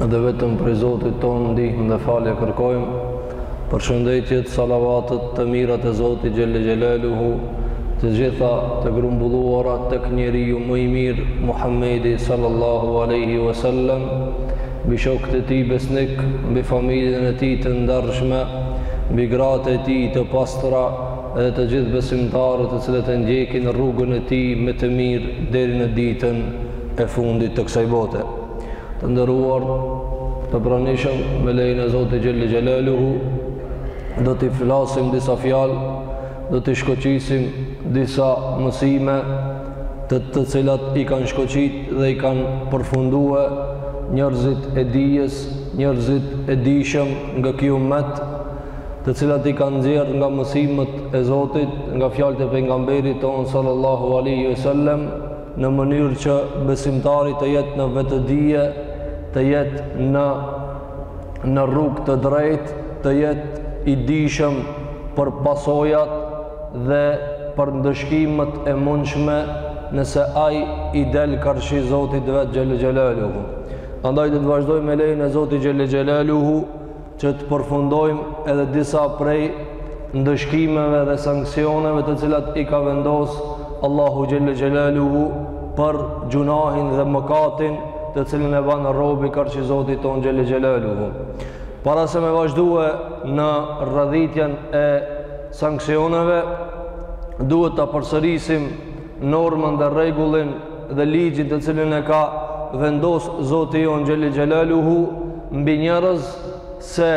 dhe vetëm prej Zotit tonë ndihmë dhe falje kërkojmë përshëndetjet, salavatet të mirat e Zotit Xhelle Xhelaluhu të gjitha të grumbulluara tek njeriu më i mirë Muhammedi sallallahu aleyhi wa sallam mbi shokët e tij besnikë mbi familjen e tij të ndershme mbi gratë e tij të pastra dhe të gjithë besimtarët të cilët e ndjekin rrugën e tij me të mirë deri në ditën e fundit të kësaj bote Të nderuar të pranishëm me lejen e Zotit Xhelle Xhelaluhu, do t'i flasim disa fjalë, do t'i shkoqisim disa mësime të cilat i kanë shkoqitë dhe i kanë përfundue njerëzit e dijes, njerëzit e dijshëm nga ky umet, të cilat i kanë nxjerrë nga mësimet e Zotit, nga fjalët e pejgamberit tonë sallallahu aleyhi ve sellem, në mënyrë që besimtari të jetë në vetëdije, të jetë në në rrugë të drejtë, të jetë i dijshëm për pasojat dhe për ndëshkimet e mundshme nëse ai i del karshi Zotit të vet Xhelle Xhelaluhu. Andaj do të vazhdojmë me lejen e Zotit Xhelle Xhelaluhu që të përfundojmë edhe disa prej ndëshkimeve dhe sanksioneve të cilat i ka vendos Allahu Xhelle Xhelaluhu për gjynahin dhe mëkatin të cilin e ban robi karshi Zotit tonë Xhelle Xhelaluhu. Para se me vazhdue në radhitjen e sanksioneve, duhet ta përsërisim normën dhe rregullin dhe ligjin të cilin e ka vendos Zoti jonë Xhelle Xhelaluhu mbi njerëz se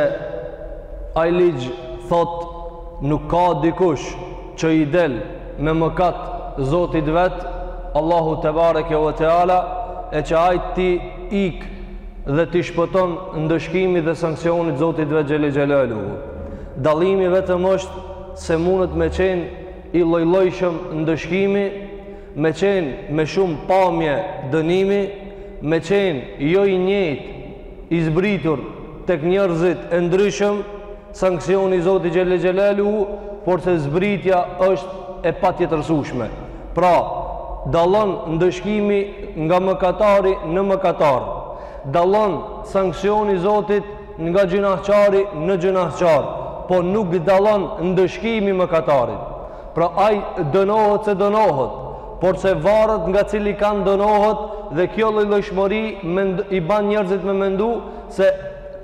ai ligj thotë nuk ka dikush që i del me mëkat Zotit vet Allahu tebareke ve teala e që ai t'i ik dhe t'i shpëton ndëshkimit dhe sanksionit Zotit vet Xhelle Xhelaluhu dallimi vetëm është se mundet me qenë i llojllojshëm ndëshkimi, me qenë me shumë pamje dënimi, me qenë jo i njëjtë i zbritur tek njerëzit e ndryshëm, sanksioni i Zotit xhelle xhelaluhu, porse zbritja është e patjetërsueshme. Pra, dallon ndëshkimi nga mëkatari në mëkatar. Dallon sanksioni i Zotit nga gjynahqari në gjynahqar, po nuk dallon ndëshkimi mëkatarit. Pra ai dënohet se dënohet, porse varet nga cili kand dënohet dhe kjo llojllojshmëri i ban njerëzit me mendu se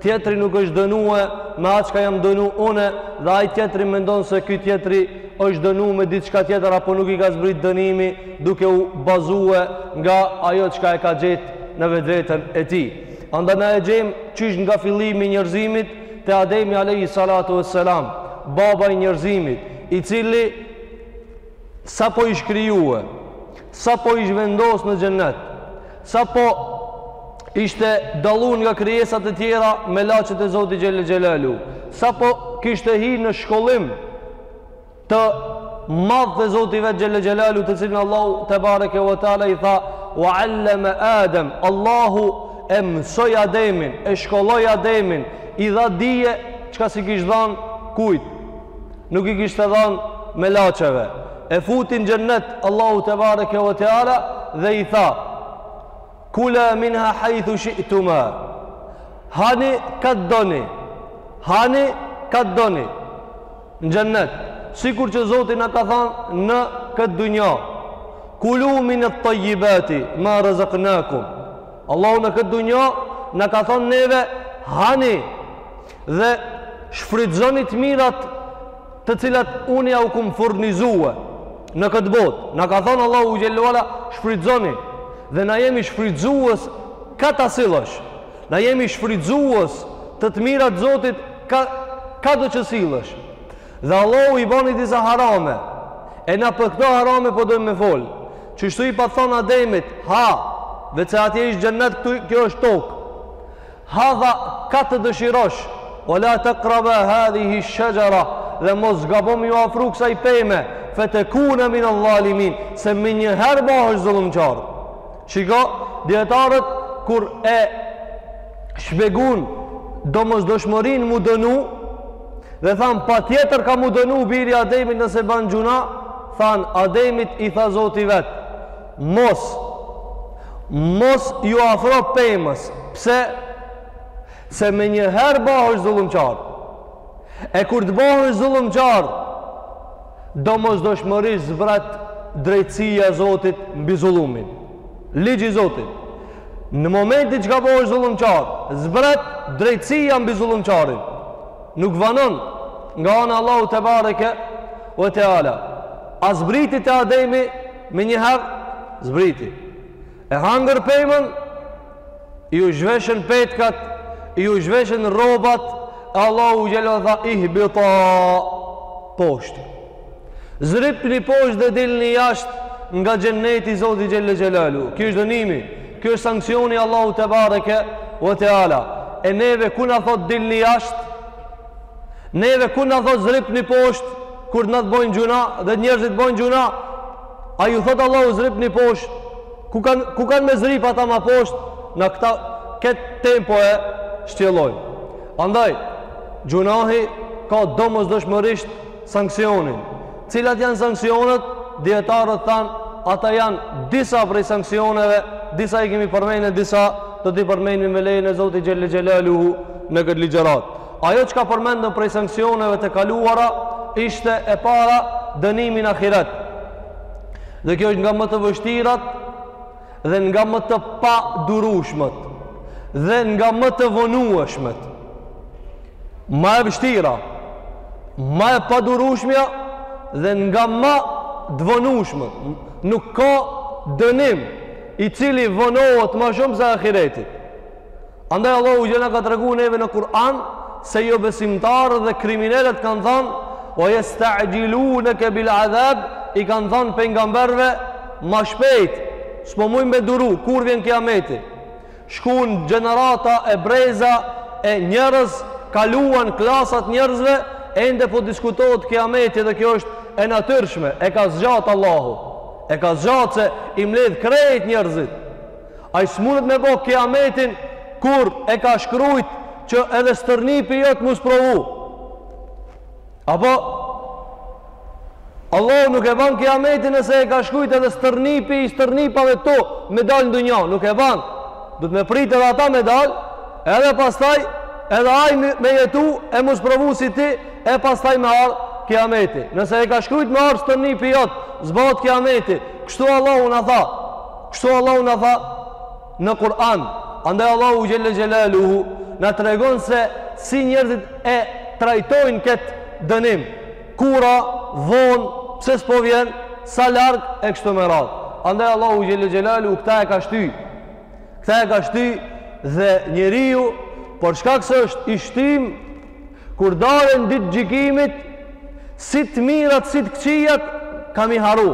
tjetri nuk është dënue me atë çka jam dënu une dhe ai tjetri mendon se ky tjetri është dënu me diçka tjetër apo nuk i ka zbrit dënimi duke u bazue nga ajo çka e ka gjetë në vetveten e tij. Andaj na e gjejmë qysh nga fillimi i njerëzimit te Ademi alejhi salatu ves selam, baba i njerëzimit, i cili sapo ish krijue, sapo ish vendos në xhennet, sapo ishte dallu nga krijesat e tjera melaqet e Zotit xhelle xhelalu, sapo kishte hi në shkollim të madh te Zoti vet xhel xhelalu të cilin Allahu te bareke ve teala i tha wa allama adam Allahu e mësoi Ademin e shkolloi Ademin i dha dije çka si kish dhan kujt nuk i kishte dhan melaqeve e futi n'xhennet Allahu te bareke ve teala dhe i tha kula minha haythu shi'tuma hani kah t'doni hani kah t'doni në xhennet, sikur që Zoti na ka thanë në këtë dynja. Kulu min at-tayyibati ma razaqnakum. Allahu në këtë dynja na ka thanë neve hani dhe shfrytëzoni të mirat të cilat unë jau kum furnizue në këtë botë. Na ka thonë Allahu xhelle ve ala shfrytëzoni dhe na jemi shfrytëzues kah të sillesh. Na jemi shfrytëzues të të mirat Zotit ka kado që sillesh. Dhe Allahu i bani disa harame. E na për këto harame po dojmë me fol. Qështu i pat thonë Ademit, ha, veç se atje ish xhennet, këtu, kjo është tokë. Ha dha, ka të dëshirosh, ve la tekraba hadhihi shexhera, dhe mos gabon ju afru kësaj peme, fetekuna minedh-dhalimin, se menjëherë bahesh zullumqar. Shiko, dijetarët kur e shpjegun domosdoshmërinë mu dënu, dhe thanë, patjetër ka mu dënu biri i Ademit nëse ban gjyna, thanë, Ademit i tha Zoti vetë, mos, mos ju afro pemës, pse, se menjëherë bahesh zullumqar, e kur të bahesh zullumqar, Domosdoshmërisht zbret drejtësia e Zotit mbi zullumin. Ligji i Zotit. Në momentin çka bohesh zullumqar, zbret drejtësia mbi zullumqarin. Nuk vanon nga ana e Allahut te bareke ve teala. A zbriti te Ademi menjëherë? Zbriti. E hangër pemën, iu zhveshën petkat, iu zhveshën rrobat, e Allahu i tha, ihbita poshtë. Zbritni poshtë dhe dilni jashtë, nga xhenneti Zoti xhelle xhelalu. Ky është dënimi, ky është sanksioni i Allahut te bareke ve teala. E neve kur na thot dilni jashtë? Neve kur na thot zbritni poshtë kur na të bojmë gjyna dhe njerëzit bojnë gjyna? Ai u thot Allahu zbritni poshtë, ku kanë ku kanë me zbrit ata ma poshtë, në këta këtë tempo e shtjellojnë. Andaj, gjynahi ka domosdoshmërisht sanksionin. Cilat janë sanksionet, dijetarët thanë, ata janë disa prej sanksioneve, disa i kemi përmend e disa do t'i përmendim me lejen e Zotit xhelle xhelaluhu në këtë ligjëratë. Ajo çka përmendëm prej sanksioneve të kaluara ishte e para dënimi në ahiret. Dhe kjo është nga më të vështirat dhe nga më të padurushmet dhe nga më të vonueshmet. Ma e vështira, ma e padurushmja dhe nga ma t'vonushmet. Nuk ka dënim i cili vonohet ma shumë se ahiretit. Andaj Allahu na ka tregu neve në Kur'an se jobesimtarët dhe kriminelët kanë thanë ue jesta'xhiluneke bil adhab i kanë thanë pejgamberëve ma shpejt s'po muj me duru kur vjen kiameti shkun gjenerata e breza e njerëz kaluan klasat njerëzve ende po diskutohet kiameti dhe kjo është e natyrshme e ka zgjat Allahu e ka zgjat se i mledh krejt njerëzit Ai s'munet me bo kiametin kur e ka shkrujt që edhe stërnipi jot m'u sprovu. Apo, Allahu nuk e ban kiametin nëse e ka shkrujt edhe stërnipi i stërnipave tu me dalë n'dynja, nuk e ban. Duhet me prit edhe ata me dalë, edhe pastaj, edhe ai me jetu e m'u sprovu si ti, e pastaj me ardh kiameti. Nëse e ka shkrujt me ardh stërnipi jot, s'bohet kiameti. Kështu Allahu na tha, Kështu Allahu na tha në Kur'an, andaj Allahu xhelle xhelaluhu na tregon se si njerëzit e trajtojnë këtë dënim. Kur, vonë, pse s'po vjen, sa larg e kështu me radhë. Andaj Allahu xhelle xhelaluhu këta e ka shty. Këta e ka shty dhe njeriu për shkak se është i shtym kur del n'ditë t'gjykimit si të mirat si të këqijat ka m'i harru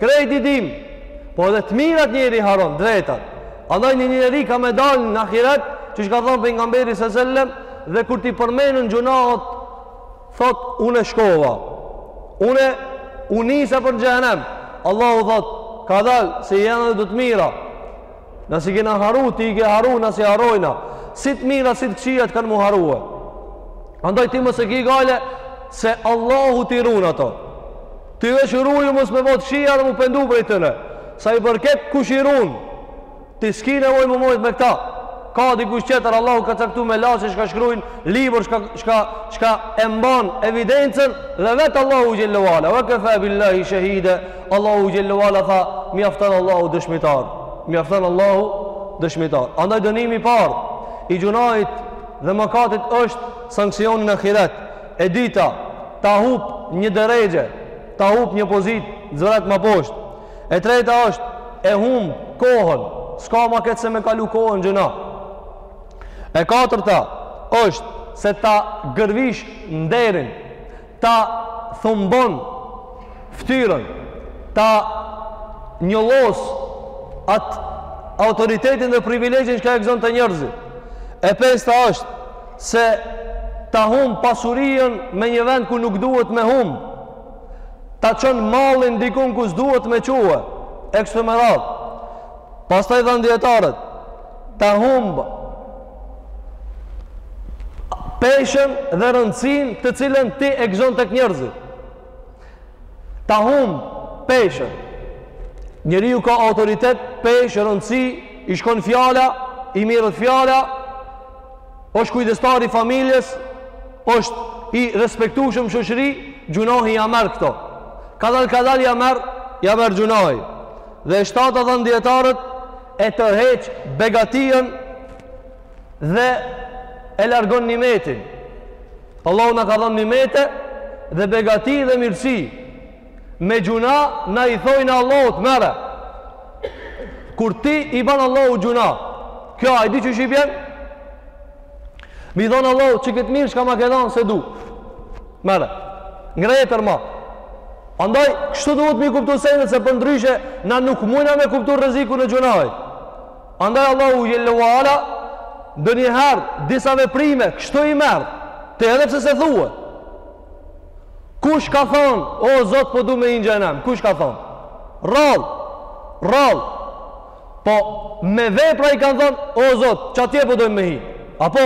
Krejt e dimë, po edhe të mirat njeri i harron, drejt asht. Andaj një njeri ka me dal në ahiret, qysh ka thonë Pejgamberi a.s. selam, dhe kur t'i përmenden gjynahet, thot, une shkova, une unisa për në xhehnem. Allahu thot, kadal, se i ke edhe do të mira. Na s'i kena harru, ti i ke harru, na s'i harrojna. Si të mira, si të këqijat, kanë m'u harru. Andaj ti mos e ki gajle, se Allahu t'i run ato. Ti veç u ruj mos me bot shi dhe mu pendu prej tëne. Sa i përket kush i run, ti s'ki nevoj më mojt me këta. Ka dikush qeter, Allahu ka caktu melaqe çka shkrujn, libër çka, çka, çka e mban evidencën dhe vetë Allahu Xhelle ue Ala. Ve kefe billahi shehida, Allahu Xhelle ue Ala tha, mjafton Allahu dëshmitar. Mjafton Allahu dëshmitar. Andaj dënimi i parë i gjunahit dhe mëkatit është sanksioni në ahiret. E dyta, ta hup një derexhe, ta hup një pozitë zbret ma poshtë. E treta është e humb kohën, s'ka ma keq se me kalu kohën gjyna. E katërta është se ta gërvish nderin, ta thumbon ftyrën, ta njollos atë autoritetin dhe privilegjin çka e gëzon te njerëzit. E pesta është se ta humb pasurien në një vend ku nuk duhet me humb, ta çon mallin dikun ku s'duhet me çu, e kështu me radhë. Pastaj thanë dijetarët, ta humb peshën dhe rëndësinë të cilën ti e gëzon tek njerëzit. Ta humb peshën. Njeriu ka autoritet, peshë, rëndësi, i shkon fjala, i mirret fjala, është kujdestar i familjes, është i respektueshëm në shoqëri, gjunahi ja merr këto. Kadal kadal ja merr, ja merr gjunahi. Dhe e shtata thanë dijetarët e tërheq begatien dhe e largon nimetin. Allahu na ka dhënë nimete dhe begati dhe mirësi. me gjuna na i thojna Allahut merre kur ti i ban Allahut gjuna kjo a e di qysh i bjen mi thon Allahut që këtë mirë çka ma ke dhanë s'e du merre ngre e tëra andaj kështu duhet mi kuptu senet se përndryshe na nuk mujna me kuptu rrezikun e gjunahit andaj Allahu xhelle ue ala ndonjëherë disa veprime kështu i merr edhe pse s'e thue Kush ka thonë, o Zot po du me hinë n'xhehenem, kush ka thonë? Rallë, rallë, po me vepra i kanë thonë, o Zot, që atje po dojmë me hinë, apo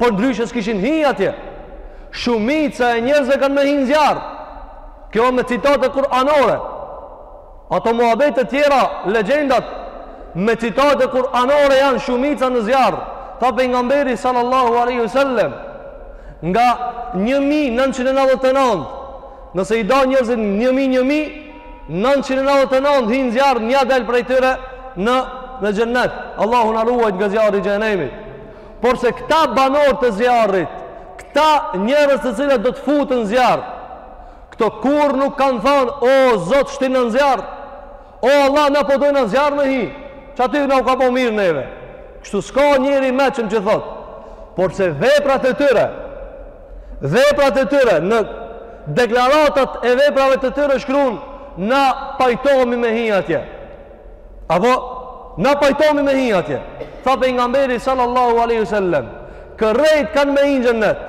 përndryshe s'kishin hinë atje. Shumica e njerëzve kanë me hinë n'zjarr, kjo me citate kur'anore, Ato muhabetet tjera, legjendat me citate kur'anore janë shumica në zjarr. Tha pejgamberi sallallahu alaihi wasallam nga 1999 nëse i dan njerëzit 1000 1000 999 hin n'zjarr një del prej tyre në në xhennet. Allahu na ruajt nga zjarri i xhehenemit. Porse këta banorë të zjarrit, këta njerëz të cilët do të futen n'zjarr, Këto kurrë nuk kanë thanë, o Zot shtina në zjarr, o Allah na po dojmë në zjarr me hi, qaty na u ka po mirë neve. Kështu s'ka njeri i meçëm që thotë, porse veprat e tyre, veprat e tyre, në deklaratat e veprave të tyre shkrun, na pajtohemi me hi atje. Apo, na pajtohemi me hi atje. Tha pejgamberi sallallahu alejhi ve sel-lem, krejt kanë me hi në xhennet,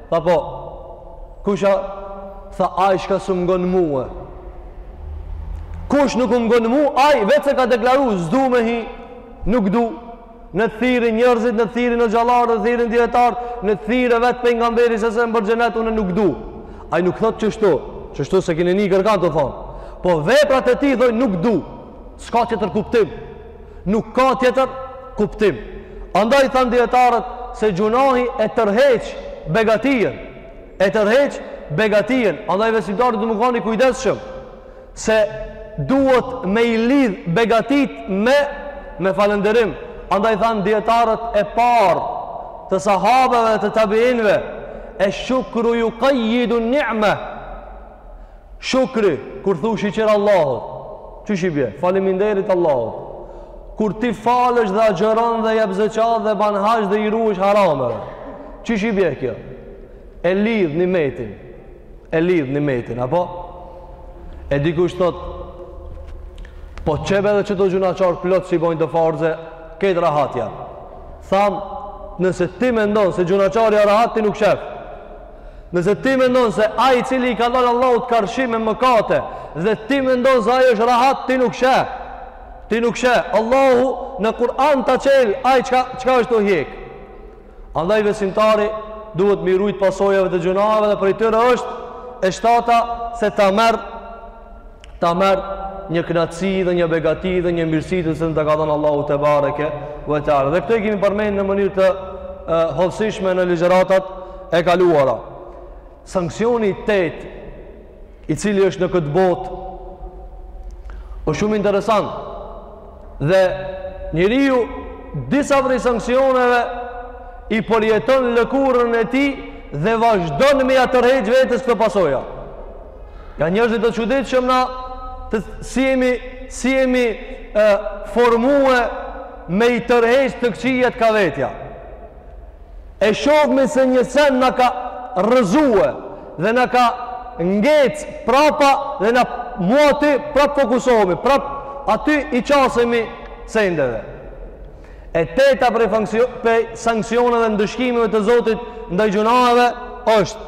Tha po, kush a, tha aj çka s'um ngon mu. Kush nuk më ngon mu, aj veç se ka deklaru, s'du me hi, nuk du. Në të thirrin njerëzit, në të thirrin hoxhallarë, në të thirrin dijetarë, në të thirr vetë pejgamberi se se më për xhennet, unë nuk du. Aj nuk thotë qështu, qështu s'e kini ni kërkan tu thonë. Po veprat e tij thojnë nuk du. S'ka tjetër kuptim. Nuk ka tjetër kuptim. Andaj thanë dijetarët se gjunahi e tërheq begatien. E tërheq begatien. Andaj besimtari duhet me kanë i kujdesshëm se duhet me i lidh begatitë me me falënderim. Andaj thanë dijetarët e parë të sahabëve e të tabiinëve esh-shukru jukajjidun ni'me Shukri, kur thu shyqyr Allahut, qysh i bje? Faleminderit Allahut. Kur ti falesh dhe agjëron dhe jep zeqat dhe ban haxh dhe i ruhesh harameve, qysh i bje kjo? E lidh nimetin, e lidh nimetin, apo? E dikush thotë, po qe be edhe qëto gjunahqarë plot s'i bojnë këto farze, krejt rahat janë. Tham, nëse ti mendon se gjunahqari a rahat, ti nuk shef. Nëse ti mendon se ai i cili i ka dalë Allahut karshi me mëkate dhe ti mendon se ai është rahat, ti nuk sheh. Ti nuk sheh. Allahu në Kur'an ta çel ai çka çka është tu hjek. Andaj besimtari duhet m'i rujt pasojave të gjunaheve dhe prej tyre është e shtata se ta merr ta merr një kënaqësi dhe një begati dhe një mirësi të cilën ta ka dhënë Allahu tebareke ve teala. Dhe këtë e kemi përmend në mënyrë të hollësishme në ligjëratat e kaluara. Sanksioni i 8 i cili është në këtë botë është shumë interesant. Dhe njeriu disa prej sanksioneve i përjeton në lëkurën e tij dhe vazhdon me ja tërheq vetes këto pasoja. Janë njerëzit të çuditshëm, na si jemi si jemi e formue me i tërheq të këqijet ka vetja. E shofmi se një send na ka rrëzue dhe na ka ngec prapa dhe na mu aty prap fokusohemi, prap aty i qasemi sendeve. E teta prej, prej sanksioneve dhe ndëshkimeve të Zotit ndaj gjunaheve është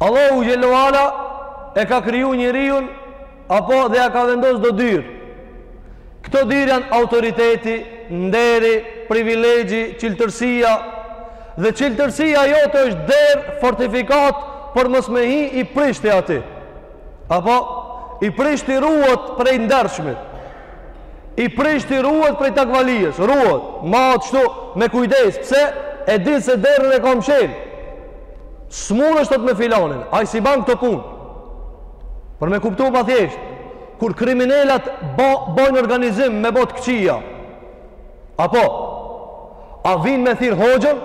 Allahu Xhelle ue Ala e ka kriju njeriun apo dhe ja ka vendos do dyr. Këto dyr janë autoriteti, nderi, privilegji, çiltërsia dhe çiltërsia jote është derë fortifikatë për mos me hi i prishti aty. Apo, i prishti ruhet prej ndershmit, i prishti ruhet prej takvalijës, ruhet, ma atë shtu me kujdes, pse e din se derën e ka mshel, s'munesh thotë me filanin, ai s'i ban këto punë, për me kuptu ma thjesht, kur kriminelat bojnë organizim me bo të këqija, apo, a vijnë me thirr hoxhën,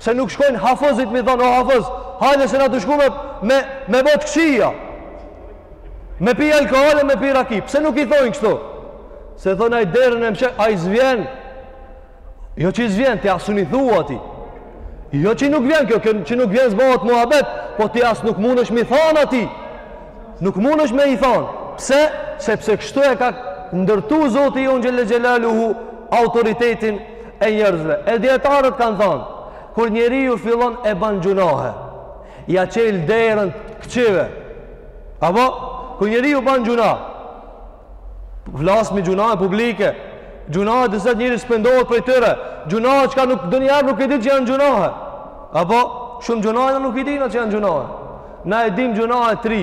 Pse nuk shkojnë hafëzit mi thanë, o hafëz, hajde se na tu shku me, me, me bo t'këqija. Me pi alkohol e me pi raki. Pse nuk i thonë kështu? Se thonë ai derën e mshel, ai s'vjen. Jo qi s'vjen, ti as s'un i thu atij. Jo që nuk vjen kjo, që nuk vjen s'bohet muhabet, po ti as nuk mundesh mi thanë atij. Nuk mundesh me i thanë. Pse? Sepse kështu e ka ndërtu Zoti ynë xhelle xhelaluhu autoritetin e njerëzve e dijetarët kanë thënë kur njeriu fillon e bën gjunahe ja çel derën këqive apo kur njeriu bën gjunah flasmi gjunahe publike gjunahe t'cilat njeri s'pendohet prej tyre gjunahe çka nuk ndonjëherë nuk e din që janë gjunahe apo shumë gjunahe nuk i dina që janë gjunahe na e dim gjunahe tri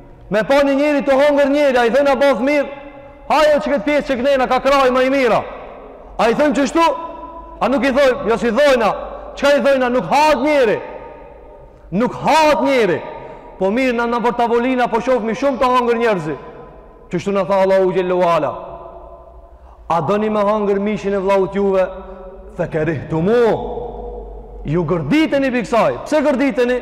Me pa një njeri tu hongër njeri, a i thojna baftë mirë, haje qëkëtë pjesë që kënena ka krahi ma e mira. A i thojmë qështu, a nuk i thojmë, jo s'i thojna, çka i thojna, nuk hahet njeri. Nuk hahet njeri. Po mirë na nëpër tavolina, po shofmi shumë tu hongër njerëzi. Qështu na tha Allahu xhelle ue ala. A doni me hongër mishin e vllaut juve, fekerihtumu. Ju gërditeni prej ksaj. Pse gërditeni?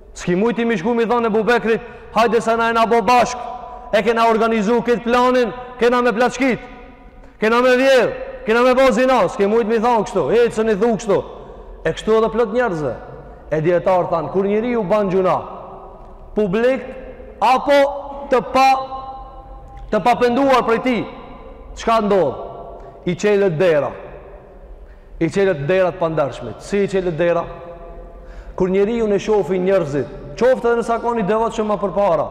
S'ki mujt ti mi shku mi thanë Ebu Bekrit, hajde se na jena bo bashk, e kena organizu këtë planin, kena me plaçkit, kena me vjedh, kena me bo zina, s'ki mujt mi thanë kështu, e s'un i thu kështu, e kështu edhe plot njerëzve, e dijetarët thanë, kur njeriu ban gjunah, publik, apo të pa, të papenduar prej tij, çka ndodh, i çelet dera, I çelet dera të pandershmit. Si i çelet dera? Kur njeriun e shofin njerëzit, qoftë edhe nëse ka kon i devotshëm më përpara,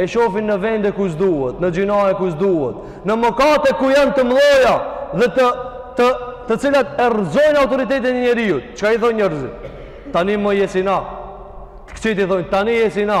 e shofin në vende ku s'duhet, në gjynahe ku s'duhet, në mëkate ku janë të mdhaja dhe të, të, të cilat e rrëzojnë autoritetin e njeriut. Çka i thonë njerëzit? Tani më je si na. Të këqijt i thonë, tani je si na.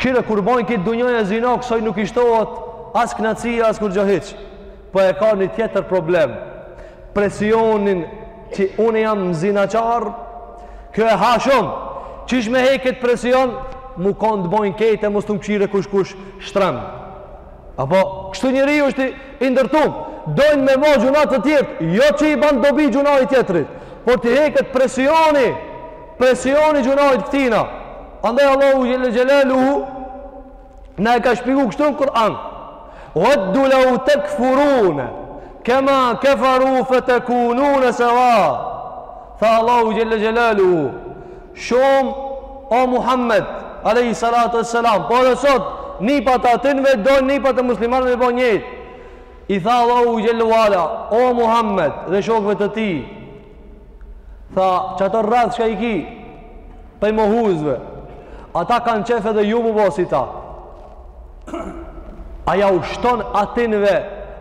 Kshire kur bojnë krejt dunjaja zina kësaj nuk i shtohet as knaqsia as kurgjo hiç. Po e ka një tjetër problem. Presionin që unë jam zinaqar, kjo e ha shumë. Qysh me hek këtë presion, mu kanë të bojnë krejt e mos të më kshire kurkush shtrem. Apo, kështu njeriu është i ndërtum. Dojnë me bo gjunah të tjerët, jo që i ban dobi gjunahi i tjetrit, por t'i heket presioni, presioni i gjunahit të këtina. Andaj Allahu Xhelle Xhelaluhu na e ka shpjegu kështu në Kur'an. Veddu lev tekfurune, kema keferu fe tekunune seva. Tha Allahu Xhelle Xhelaluhu, shumë o Muhammed, alejhi salatu ve selam, po edhe sot, nipat e atynve, do nipat e muslimanëve me bo njëjtë. I tha Allahu Xhelle ve Ala, o Muhammed dhe shokve të tij, Tha, qato rreth shka i ki, pej mohuesve, ata kanë qejf edhe ju mu bo si ta. A jau shton atynve,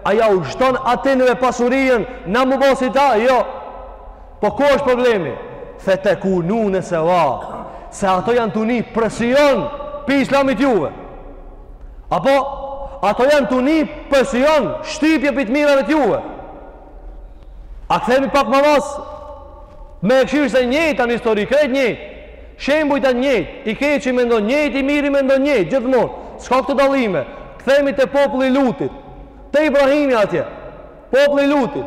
a jau shton atynve pasurinë, na mu bo si ta, jo. Po ku është problemi? Fe tekunune seva, se ato janë tu ni presion pej islamit juve. Apo, ato janë tu ni presion shtypje pej të mirave të juve. A kthemi pak ma mas me e kshir se njëjtë a n'histori, krejt njëjtë. Shembujt të njëjtë, i keqi mendon njëjtë, i miri mendon njëjtë, gjithmonë. S'ka këtu dallime, kthemi te populli i Lutit, te Ibrahimi atje, populli i Lutit,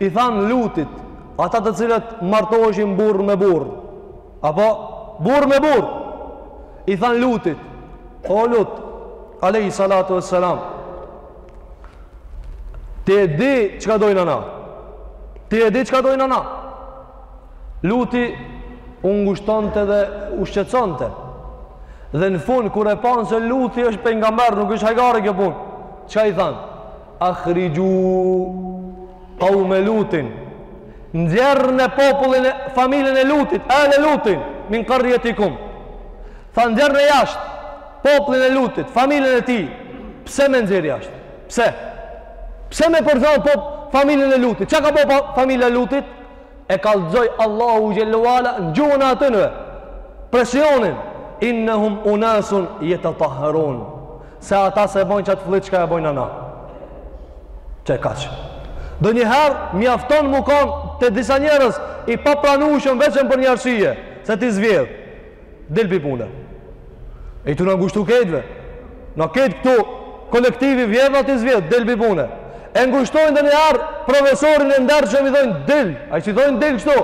i thanë Lutit, ata të cilët martoheshin burrë me burrë, apo burrë me burrë, i thanë Lutit, o Lut, alejhi salatu ve selam, Ti e di çka dojna na. Ti e di çka dojna na. Luti u ngushtonte dhe u shqetësonte. Dhe në fund kur e panë se Luti është pejgamber, nuk është hajgare kjo punë. Çka i thanë? Akhrixhu kaume Lutin. Nxjerrne popullin e familjen e Lutit, ale Lutin, min karjetikum. Tha nxjerrne jashtë. Popullin e Lutit, familjen e tij, pse me nxjerr jashtë? Pse? Pse me përzan po familjen e Lutit? Çka ka bo pa familja e Lutit? E kallxoi Allahu xhelle ve ala n'gjuhën e atynve. Presionin innehum unasun jetetahherun. Se ata s'e bojnë qat flliqt çka e bojna na. Qe kaq. Ndonjëherë mjafton mu kon te disa njerëz i papranueshëm vetëm për një arsye, se ti s'vjedh. Dil pi pune. Je tu na ngushtu kejtve. Na kejt këtu kolektivi vjedh, a ti s'vjedh, dil pi pune. E ngushtojnë ndonjëherë profesorin e ndershëm i thonë dil. Ai s'i thonë dil kështu.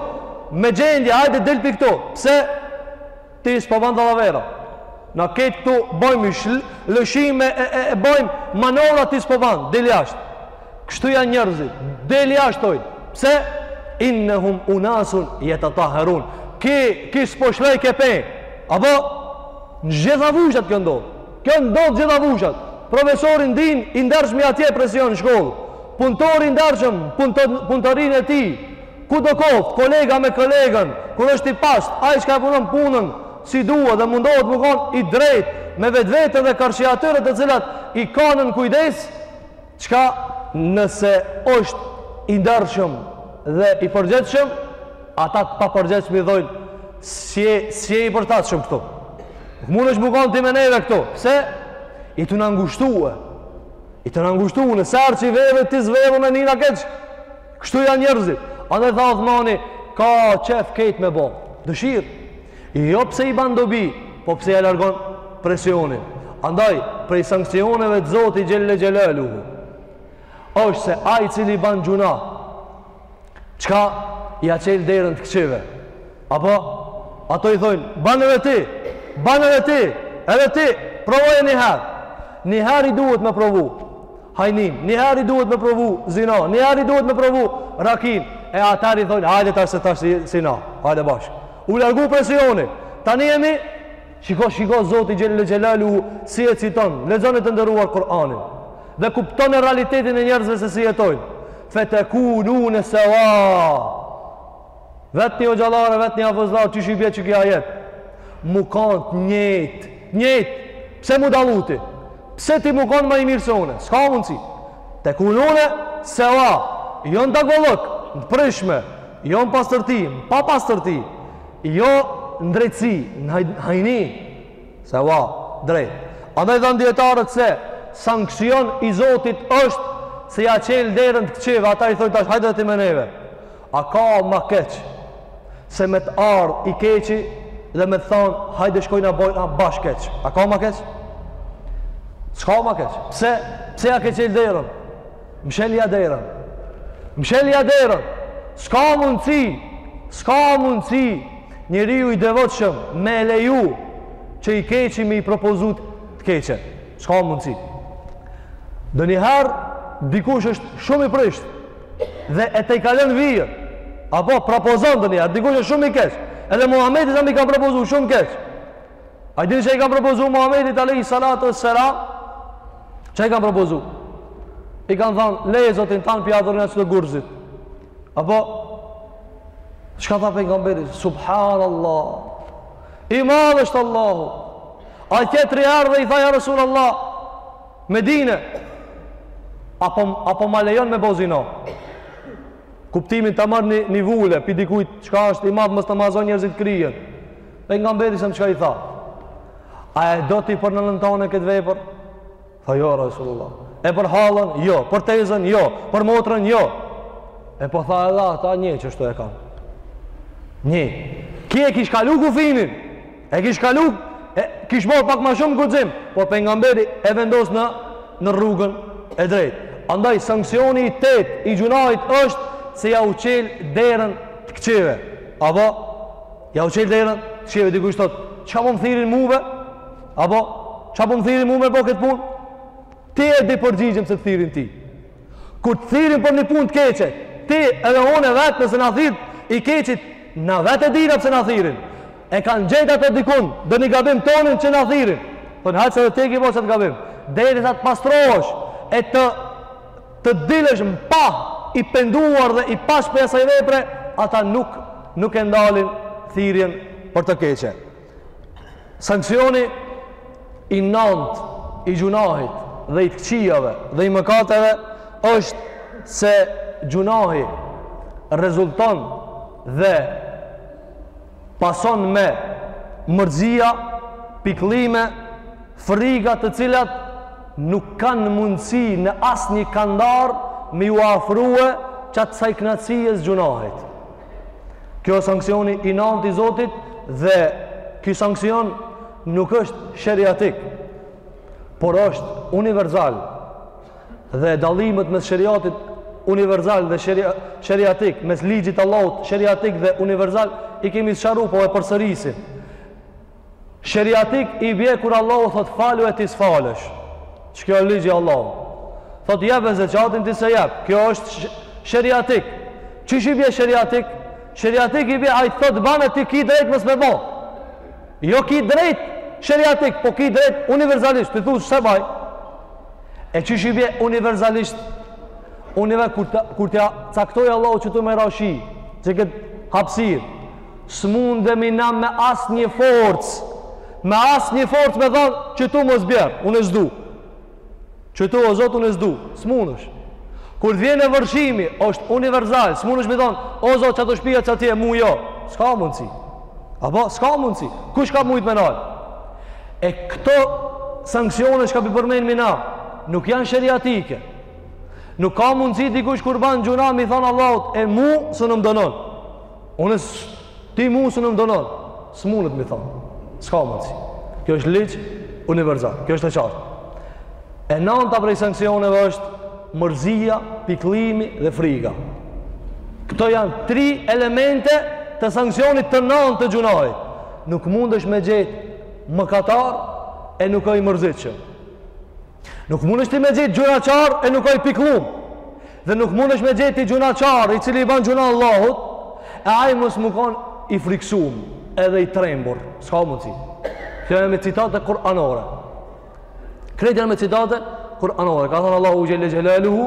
Me gjendje, hajde dil pi këtu. Pse? Ti s'po bën dallavera. Na kejt këtu bëjmë shl, lëshime e, e, e bëjmë manovra ti s'po bën, dil jashtë. Kështu janë njerëzit, dil jashtë t'thojnë. Pse? Innehum unasun jetetahherun. Ky, ky s'po shlej ke pe. Apo, në gjitha fushat kjo ndodh. Kjo ndodh gjitha fushat. Profesori ndin, i ndershmi atje presion në shkollë. Punëtori i ndershëm, punëtorin e tij. Kudo koftë, kolega me kolegën, kur është i pastër, ai çka punon punën, si duhet dhe mundohet mu konë i drejtë, me vetveten dhe karshi atyre të cilat i kanë n'kujdes, Çka nëse osht i ndershëm dhe i përgjegjshëm, ata të papërgjegjshëm i thojn s'je s'je i përtatshëm këtu. Nuk munesh mu kon ti me neve këtu. Pse? Je tu na ngushtue. Je tu na ngushtue sa herë që vjedh e ti s'vjedh, une nihna keq. Kështu janë njerëzit. Andaj tha Uthmani, ka qef kejt me bo. Dëshirë. Jo pse i ban dobi, po pse ja largon presionin. Andaj, prej sanksioneve të Zotit xhele xhelaluhu, është se ai i cili ban gjyna, çka, ia qel derën të këqijve. Apo, ato i thojnë, ban edhe ti, ban edhe ti, edhe ti, provoje njëherë. Njëherë i duhet me provu, hajnin, njëherë i duhet me provu, zina, njëherë i duhet me provu, rakin, e atëherë i thojnë, hajde tash se tash je si na, hajde bashkë. U largu presioni. Tani jemi shiko shiko Zoti xhele xhelaluhu si e citon. Lexoni të nderuar Kur'anin. Dhe kuptone realitetin e njerëzve se si jetojnë. Fetekunune seva. Vetni hoxhallarët, vetni hafëzllarët, qysh i bie shqip ky ajet. Mu kanë të njëjtë Të njëjtë, pse mu dallu ti? Pse ti mu konë ma i mirë se une? S'ka mundësi. Tekunune seva, jo në dogrullëk, në prishme, jo në pastërti, në papastërti, jo në drejtësi, në hajni, seva, drejtë. Andaj dhanë dijetarët se, sanksion i Zotit është se ja qelë derën të këqijve, ata i thojnë tash, hajde edhe ti me neve. A ka ma keq se me të ardh i keqi dhe me të thonë hajde shkojna bojna bashkë keq. A ka ma keq? S'ka ma keq. Pse? Pse ja ke qel derën? Mshelja derën. Mshelja derën. S'ka mundësi. S'ka mundësi. Njeriu i devotshëm me leju që i keqi me i propozut të keqe. S'ka mundësi. Donjëherë, dikush është shumë i prishtë. dhe edhe t'e kalon vijën, apo propozon ndonjëherë, dikush është shumë i keq, edhe Muhamedit a.s. i kanë propozu shumë keq. A i dini çka i kanë propozu Muhamedit alejhi salatu ve selam, çka i kanë propozu? I kanë thonë, leje Zotin tand po i adhurojna qeta gurzit. Apo, çka tha pejgamberi? Subhanallah. I madh është Allahu. Ai tjetri erdh e i tha ja Rasul Allah, Medine apo apo ma lejon me bo zina. Kuptimin ta marr ni vulë, pi dikujt çka është i madh mos ta mëshojn njerëzit kryen. Pejgamberi a.s. çka i tha. A e do ti për nënën tonde këtë vepër? Tha jo Rasulullah. E për hallën? Jo. Për tezën? Jo. Për motrën? Jo. E po tha edhe ata njëjt qashtu e kanë. Njëjt. Ky e kish kalu kufinin? E kish kalu, e kish marr pak më shumë guxim, po pejgamberi e vendos në rrugën e drejtë. Andaj sanksioni i tetë i gjunait është se jau çel derën të këqeve. Apo jau çel derën të këqeve dikush thot, çka po më thirrin muve? Apo çka po më thirrin mua me bë këtë punë? Ti e di përgjigjen se të thirrin ti. Kur të thirin për një punë të keqe, ti edhe unë vetë nëse na thirr i keqi, na vetë e dina pse na thirin. E kanë gjetë ata dikun ndonjë gabim tonin që na thirin. Thonë hajtë se edhe ti e ki bo qat gabim. Derisa të pastrohesh e të të dilësh n'pah i penduar dhe i pastër prej asaj vepre, ata nuk, nuk e ndalin thirrjen për të keqe. Sanksioni i nëntë i gjunahit dhe i të këqijave dhe i mëkateve është se gjunahi rezulton dhe pason me mërzia, pikllime, friga të cilat nuk kanë mundësi në asnjë kandar me iu afrue qasaj kënaqësisë gjunahit. Ky është sanksioni i nantë i Zotit dhe ky sanksion nuk është sheriatik, por është universal. Dhe dallimet mes sheriatit universal dhe sheriatik, mes ligjit të Allahut sheriatik dhe universal i kemi sqaruar po e përsërisim. Sheriatik i bie kur Allahu thot falu e ti s'falesh. Qikjo është ligji i Allahut. Thot jepe zekatin ti s'e jep. Kjo është sheriatik. Qysh i bie sheriatik? Sheriatik i bie ai thot bane ti ki drejt mos me bë. Jo ki drejt sheriatik, po ki drejt universalisht. Ti thu s'e baj. E qysh i bie universalisht? Univer kur ta, kur ta caktoj Allahu që tu me ra shi, qe këtë hapësirë, S'mundemi na me asnjë forcë, me asnjë forcë me thonë, qitu mos bjer, une s'du. Qitu o Zot une s'du, s'mundesh. Kur t'vjen e vërshimi, është universal, s'mundesh me thonë, o Zot qe te shpia qatje, mu jo, s'ka mundësi. Apo, s'ka mundësi, kush ka mujtë me nalë? E këto sanksione çka po i përmenmi na, nuk janë sheriatike. Nuk ka mundësi dikush kur ban gjunah, me i thonë Allahut, e mu s'un m'dënon. Unë ti mu s'un më dënon. S'mundet me i thonë. S'ka mundsi. Kjo është ligj universal. Kjo është e qartë. E nanta prej sanksioneve është mërzia, pikëllimi dhe friga. Këto janë tri elemente të sanksionit të nantë të gjunahit. Nuk mundesh me gjetë mëkatar e nuk a i mërzitshëm. Nuk mundesh ti me gjetë gjunahqar e nuk o i pikllum. Dhe nuk mundesh me gjetë ti gjunahqar i cili i ban gjunah Allahut e ai mos me konë i friksumë edhe i trembur. S'ka mundsi. Kjo e me citate kuranore. Krejt e me citate kuranore. Ka thënë Allahu Xhel-le Xhelaluhu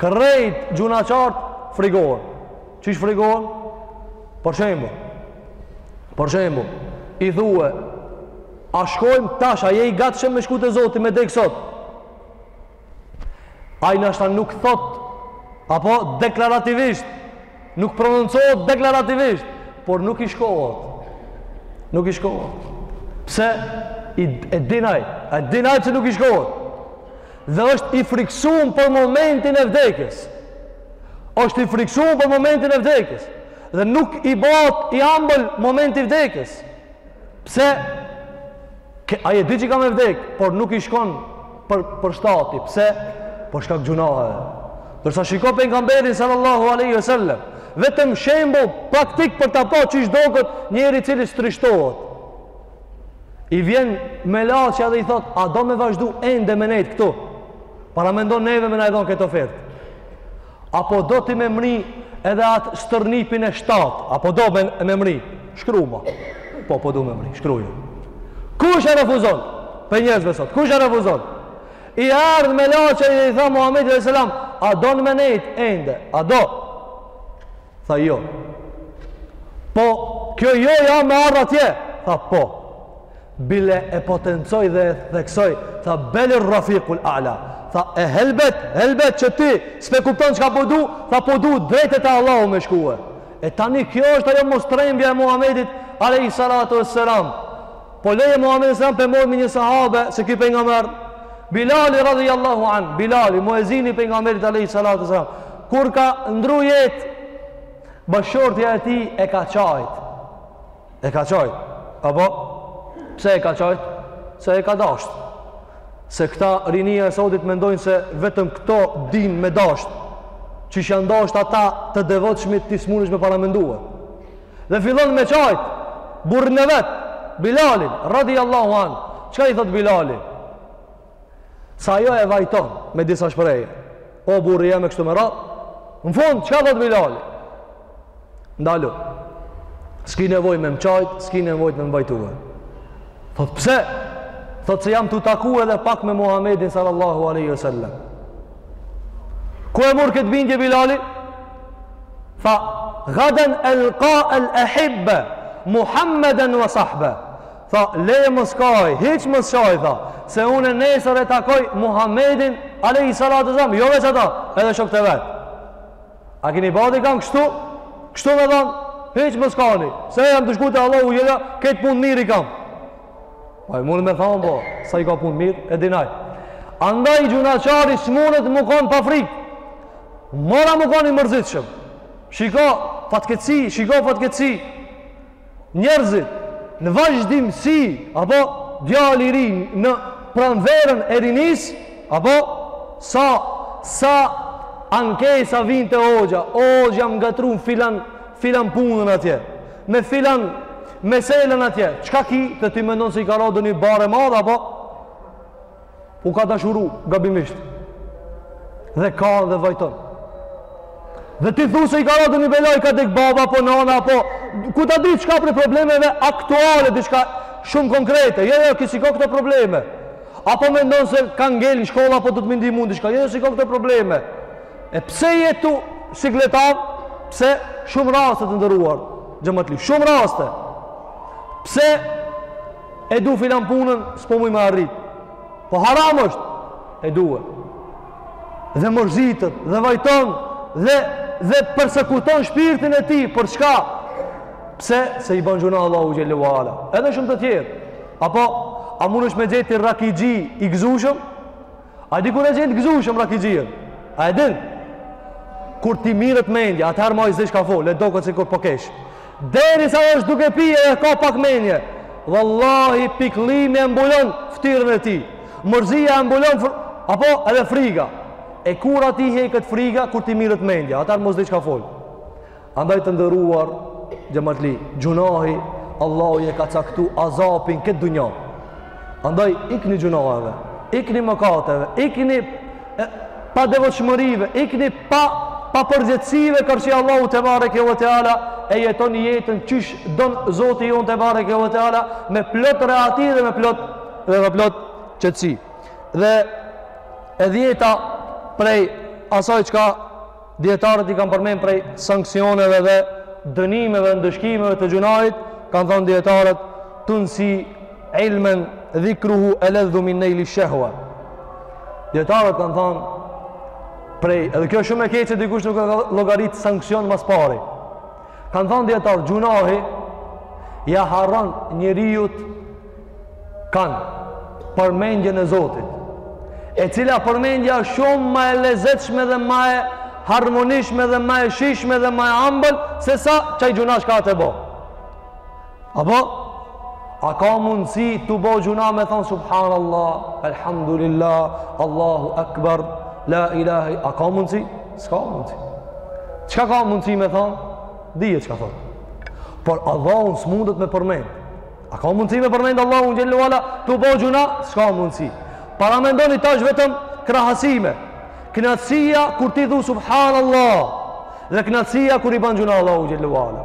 Krejt gjunahqarët frigohen. Qysh frigohen? Për shembull. Për shembull, i thue a shkojmë tash a je i gatshëm me shku te Zoti me dek sot? Ai nashta nuk thot apo deklarativisht Nuk prononcohet deklarativisht, por nuk i shkohet. Nuk i shkohet. Pse? I, e din ai. E din ai që nuk i shkohet. Dhe është i friksum për momentin e vdekjes. Është i friksum për momentin e vdekjes. Dhe nuk i bahet i ambël momenti i vdekjes. Pse? Ai e di që ka me vdek, por nuk i shkon për, për shtati. Pse? Për shkak gjunahve. Ndërsa shiko pejgamberin sallallahu aleyhi ve sellem, vetëm shembull praktik për ta pa qysh doket njeri i cili s'trishtohet. I vjen melaqja dhe i thot, a do me vazhdu ende me nejtë këtu? Paramendoni neve me na e dhonë këtë ofertë. Apo do ti me mri edhe atë stërnipin e shtatë? Apo do me, me mri? Shkru ma. Po, po du me mri. Shkru ju. Kush e refuzon? Prej njerëzve sot. Kush e refuzon? I ardh melaqja dhe i tha Muhammedit alejhi selam, a don me nejt, ende, a do? Tha jo. Po, kjo jo-ja me ardhë atje. Tha po. Bile e potencoj dhe e theksoj. Tha belir-rafikul ala. Tha e helbet, helbet që ti s'pe kupton çka po du. Tha po du drejt te Allahu me shkue. E tani kjo është ajo mostrembja e Muhammedit alejhi salatu ve selam. Po leje Muhammedin selam pe marrmi një sahabe se ky o pejgamber. Bilali radijallahu anhu. Bilali, muezini i pejgamberit alejhi salatu ve selam. Kur ka ndru jetë, bashkëshortja e tij e ka qajt. E ka qajt. Apo, pse e ka qajt? Se e ka dasht. Se këta rinia e sodit mendojnë se vetëm këta dinë me dasht. Qysh janë dasht ata të devotshmit ti s'munesh me paramendue. Dhe fillon me qajt, burrin e vet, Bilalin, radiallahu anh. Çka i thotë Bilali? Sa ajo e vajton me disa shprehje. O burri jem e kështu me radhë. Në fund, çka thotë Bilali? Ndalu. S'ki nevojë me m'qajt, s'ki nevojë me m'vajtue. Thot, pse? Thot, se jam tu u taku edhe pak me Muhammedin sallallahu alejhi ve sellem. Ku e mur këtë bindje Bilali? Tha, gaden elka el ehibbe, Muhammeden ve sahbe. Tha, leje mos kaj, hiç mos kaj, tha, se unë nesër e takoj Muhammedin, alejhi salatu selam, jo veç ata, edhe shokët e vet. A kini badi kam kështu, kështu me thanë, hiç mos kani, se jam tu shku te Allahu xhele, ketë punë mirë i kam. A mundet me thanë, po, sa i ka punë mirë, e din ai. Andaj gjynahqari s'mundet me konë pa frikë, mora me konë i mërzitshëm. Shiko, fatkeqsi, shiko, fatkeqsi, Njerëzit në vazhdimësi, apo djali i ri në pranverën e rinisë, apo sa sa ankesa vijnë te hoxha, o hoxhë jam ngatrru n' filan filan punën atje. Me filan meselën atje. Çka ki? Dhe ti mendon se i ka ra ndonjë barrë e madhe apo? U ka dashuru gabimisht. Dhe kan dhe vajton. Dhe ti thu se i ka ra ndonjë bela, i ka dek baba, apo nana, apo... Ku ta di çka prej problemeve aktuale, diçka shumë konkrete. Jo, jo, ky s'i ka këto probleme. Apo mendon se ka ngel në shkollë, apo do të mindi mund, diçka. Jo, jo, s'i ka këto probleme. E pse je tu sikletav, pse shumë raste të nderuar xhematli, shumë raste. Pse E du filan punën, s'po muj me arrit. Po haram është. E due. Dhe mërzitet, dhe vajton, dhe, dhe persekuton shpirtin e tij, për çka? Pse? Se i bën gjynah Allahut xhele ve ala. Edhe shumë të tjerë. Apo, a mundesh ti me gjet rakixhi i gëzushëm? A di kur e gjen të gëzushëm rakixhien? A e din? Kur t'i mirret mendja, atëherë ma s'di çka fol, e doket sikur po kesh. Derisa është duke pi edhe ka pak mendje. Vallahi pikllimi e mbulon ftyrën e tij. Mërzia e mbulon, fr... apo edhe friga. E kur atij heket friga, kur t'i mirret mendja, atëherë mo s'di çka fol. Andaj të nderuar, xhematli, gjunahi, Allahu e ka caktu azapin këtë dunja. Andaj, ikni gjunaheve, ikni mëkateve, ikni e, padevotshmërive, ikni pa, pa përgjegjësive, karshi Allahut tebareke ve teala, e jeton jetën qysh don zoti jonë tebareke ve teala, me plot rehati dhe me plot, dhe me plot qetësi. Dhe e dhjeta prej asaj çka Dijetarët i kanë përmend prej sanksioneve dhe dënimeve e ndëshkimeve të gjunahit, kanë thanë dijetarët tunsi ilmen dhikruhu eledhu min nejli shehwa. Dijetarët kanë thanë prej edhe kjo shumë e keqe dikush nuk e ka llogarit sanksion mas pari. Kanë thanë dijetarët gjunahi ja harron njeriut kanë përmendjen e Zotit, e cila përmendja shumë ma e lezetshme dhe ma e harmonishme dhe ma e shijshme dhe ma e ambël se sa qaj gjunah çka je tu bo. Apo a ka mundësi tu bo gjunah me thon subhanallah elhamdulillah allahu akbar la ilaha a ka mundësi? S'ka mundësi. Çka ka mundësi me thon? Dihet çka thon. Por Allahun s'mundet me përmend. A ka mundësi me përmendë Allahun xhel-le ve ala, tu bo gjunah, s'ka mundësi. Paramendoni tash vetëm krahasime. Knaqsia kur ti thu subhanallah, dhe knaqsia kur i ban gjunah Allahut xhel-le ve ala.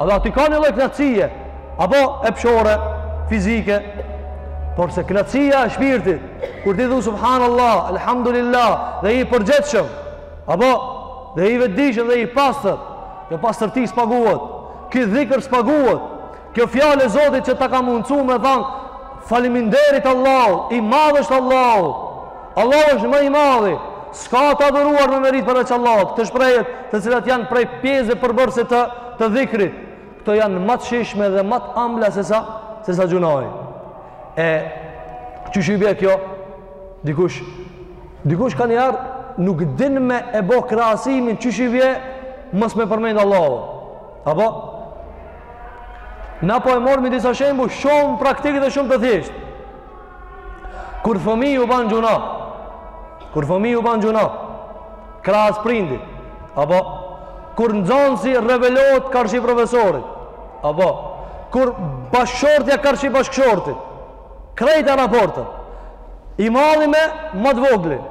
Edhe aty ka një lloj knaqsie, apo epshore, fizike, porse knaqsia e shpirtit, kur ti thu subhanallah, alhamdulillah, dhe i përgjegjshëm, apo dhe i vetëdijshëm dhe i pastër, kjo pastërti s'paguhet, ky dhikër s'paguhet, Kjo fjalë e Zotit që ta ka mundësu me thanë, faliminderit Allah, i madh është Allahu, Allahu është ma i madhi, s'ka të adhuruar me meritë përveç Allahut, këto shprehjet të cilat janë prej pjesë dhe përbërëse të, të dhikrit, këto janë ma të shijshme dhe ma të ambla se sa, se sa gjunahi. E, qysh i bje kjo, dikush, dikush kanjëherë, nuk din me e bo krahasimin qysh i bje, mos me përmend Allahun, apo, Na po e marr me disa shembuj shumë praktik dhe shumë të thjesht. Kur fëmiju ban gjunah, kur fëmiju ban gjunah, krahas prindit, apo, kur nxonësi rebelohet karshi profesorit, apo, kur bashkëshortja karshi bashkëshortit, Krejt raportet. I madhi me ma të voglin.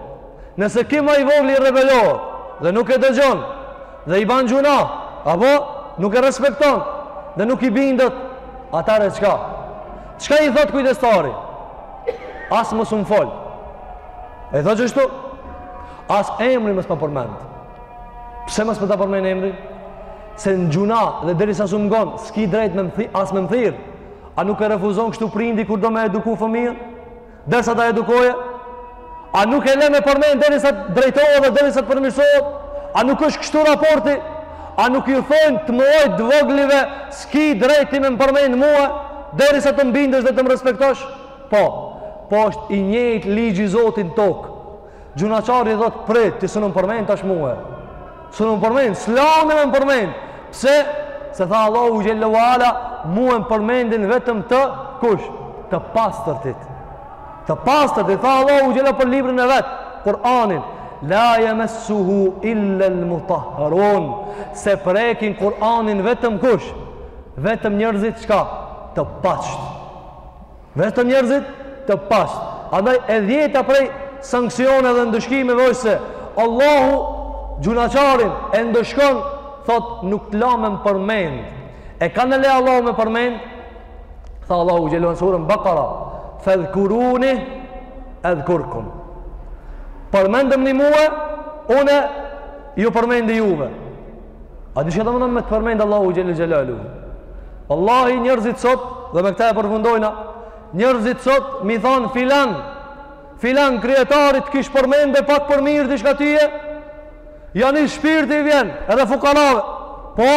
Nëse ky ma i vogli i rebelohet dhe nuk e dëgjon dhe i ban gjunah, apo nuk e respekton dhe nuk i bindet, atëherë çka? Çka i thot kujdestari? As mos më fol. A i thot qështu? As emrin mos ma përmend. Pse mos me ta përmend emrin? Se në gjunah dhe derisa s'um ngon, s'ki drejt me më thirr, as me më thirr. A nuk e refuzon kështu prindi kur do me eduku fëmijën? Derisa ta edukojë? A nuk e le me përmend derisa të drejtohet dhe derisa të përmirësohet? A nuk është kështu raporti? A nuk ju thonë të mëdhojt t'voglive s'ki drejt ti me më përmend mua derisa të m'bindesh dhe të më respektosh? Po, po është i njëjtë ligji i Zotit n'tokë. Gjunahqarit i thotë prit, ti s'un më përmend tash mue. S'un më përmend, s'la me më përmend. Pse? Se tha Allahu xhele ve ala, mue më përmendin vetëm të kush? Të pastërtit. Të pastërtit, tha Allahu xhele për librin e vet, Kuranin. La jemessuhu illel mutahherun. S'e prekin Kuranin vetëm kush? Vetëm njerzit çka? Të paqtë. Vetëm njerëzit të paqtë. Andaj e dhjeta prej sanksione dhe ndëshkimeve është se Allahu gjunahqarin e ndëshkon, thot nuk të la me më përmend. E kan e le Allahu me përmend? Tha Allahu xhele n'surën Bakara, fedhkuruni edhkurkum. Përmendmëni mue, une ju përmendi juve. A di çka domethan me të përmend Allahu xhele xhelaluhu? Vallahi njerzit sot, dhe me këta e përfundojna, njerzit sot me i than filan, filan kryetari t'kish përmend dhe pak për mirë diçka tye, jani shpirti i vjen, edhe fukarave, po,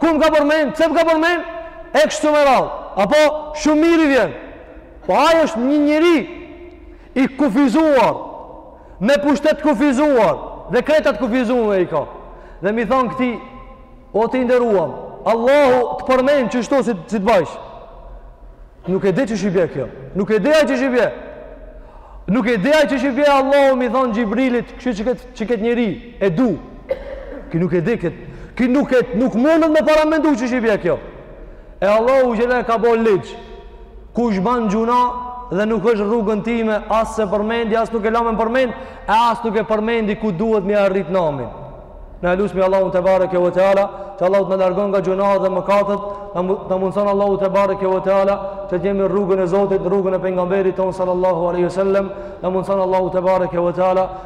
ku më ka përmend, pse më ka përmend, e kështu me radhë, apo shumë mirë i vjen, po ai është një njeri i kufizuar, me pushtet t'kufizuar dhe krejt t'kufizume i ka dhe me i than këtij o ti i nderuam Allahu të përmend qështu si, si të bajsh nuk e di qysh i bje kjo nuk e di a qysh i bje nuk e di a qysh i bje Allahu me i than Xhibrilit kështë që këtë, që këtë njeri e du ky nuk e di këtë ky nuk e nuk mundet me paramendu qysh i bje kjo e Allahu xhele ka bo ligj Kush ban gjunah dhe nuk është rrugën time, as s'e përmendi, as nuk e la me m'përmend, e as nuk e përmendi ku duhet me arrit namin. Na e lusmi Allahun tebareke ve teala, që Allahu t'na largon nga gjunahet dhe mëkatet, na mundëson Allahu tebareke ve teala, që të jemi rrugën e Zotit, rrugën e pejgamberit tonë sallallahu aleyhi wasallam, na mundëson Allahu tebareke ve teala,